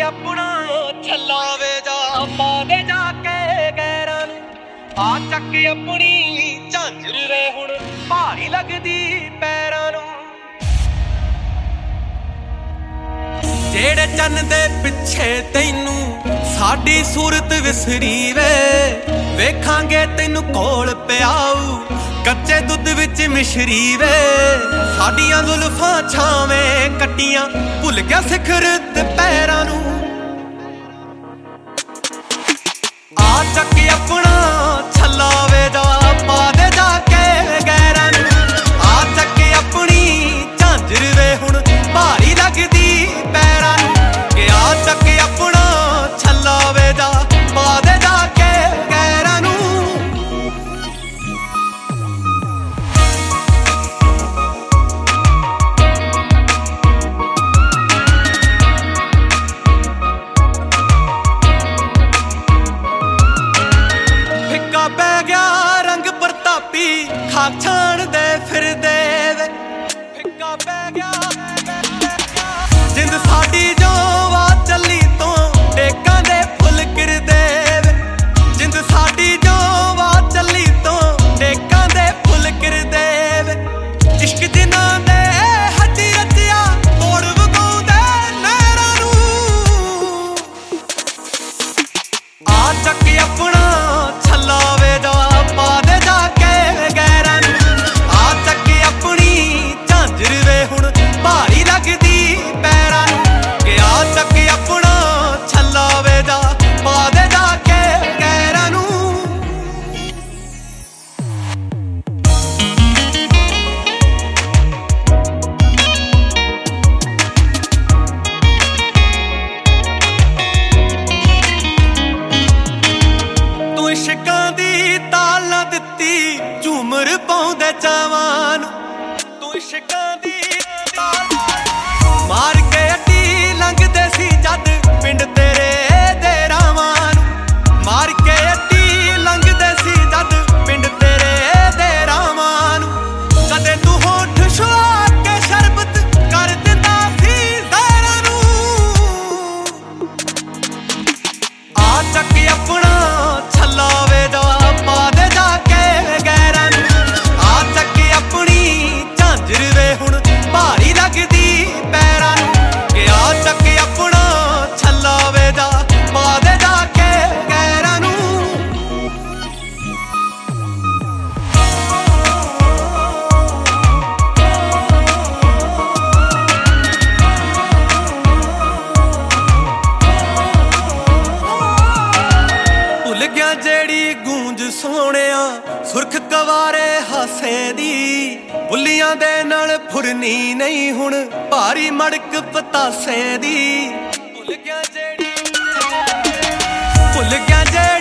ਕੋਈ ਆਪਣਾ ਛੱਲਾਵੇ ਜਾ ਪਾਵੇ ਜਾ ਕੇ ਗੈਰਾਂ ਨੂੰ। ਆ ਚੱਕ ਆਪਣੀ ਝਾਂਜਰ ਰੇ ਹੁਣ, ਭਾਰੀ ਲੱਗਦੀ ਪੈਰਾਂ ਨੂੰ। ਜਿਹੜੇ ਚੰਨ ਦੇ ਪਿੱਛੇ ਤੈਨੂੰ ਸਾਡੀ ਸੂਰਤ ਵਿਸਰੀ ਵੇ, ਵੇਖਾਂਗੇ ਤੈਨੂੰ ਕੋਲ ਪਿਆਉ ਕੱਚੇ ਦੁੱਧ ਵਿੱਚ ਮਿਸ਼ਰੀ ਵੇ। ਸਾਡੀਆਂ ਜ਼ੁਲਫਾਂ ਛਾਵੇਂ ਕੱਟੀਆਂ, ਭੁੱਲ ਗਿਆ ਸਿਖਰ ਤੇ ਪੈਰਾਂ ਨੂੰ। ਚੱਕ ਆਪਣਾ ਛੱਲਾ ਚਾਵਾਂ ਨੂੰ। ਤੂੰ ਇਸ਼ਕਾਂ ਦੀ ਦੀ। ਬੁੱਲੀਆਂ ਦੇ ਨਾਲ ਫੁਰਨੀ ਨਹੀਂ ਹੁਣ, ਭਾਰੀ ਮੜਕ ਪਤਾਸੇ ਦੀ। ਭੁੱਲ ਗਿਆ ਜਿਹੜੀ ਭੁੱਲ ਗਿਆ ਜਿਹੜੀ